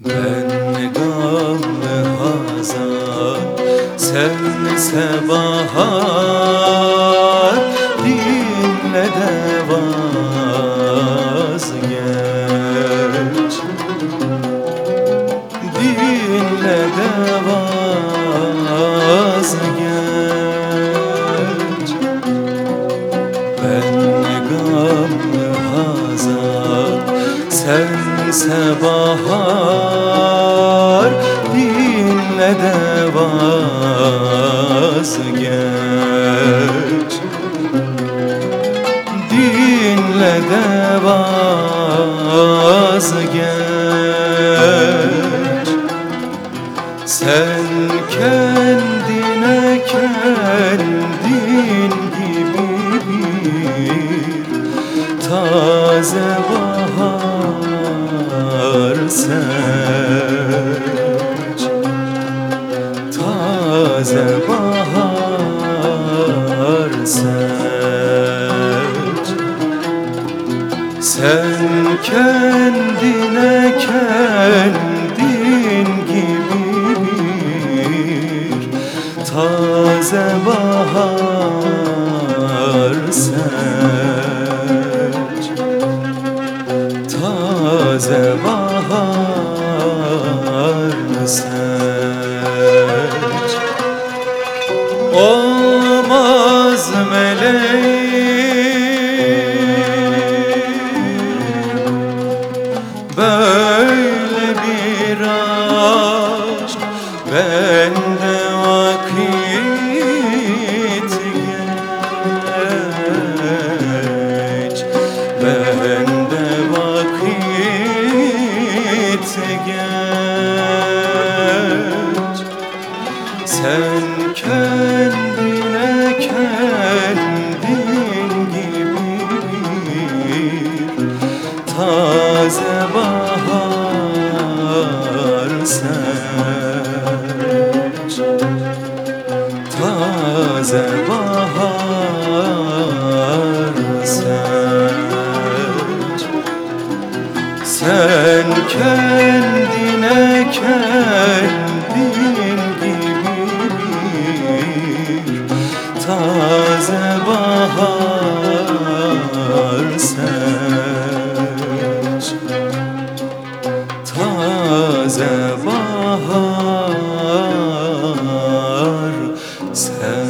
Ben gamlı hazan Sense bahar Dinle de vazgeç. Dinle de vazgeç. Ben gamlı hazan Sense bahar Dinle de vazgeç. Dinle de vazgeç. Sen kendine kendin gibi bir taze bahar seç. Taze bahar seç. Sen kendine kendin gibi bir taze bahar Taze bahar seç. Olmaz meleğim. Böyle bir aşk Bende Sen kendine kendin gibi taze bahar seç Sen kendine kendin gibi bir taze bahar seç. Taze bahar seç.